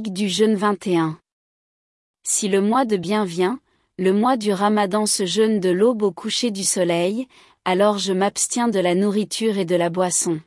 Du jeûne 21. Si le mois de bien vient, le mois du ramadan se jeûne de l'aube au coucher du soleil, alors je m'abstiens de la nourriture et de la boisson.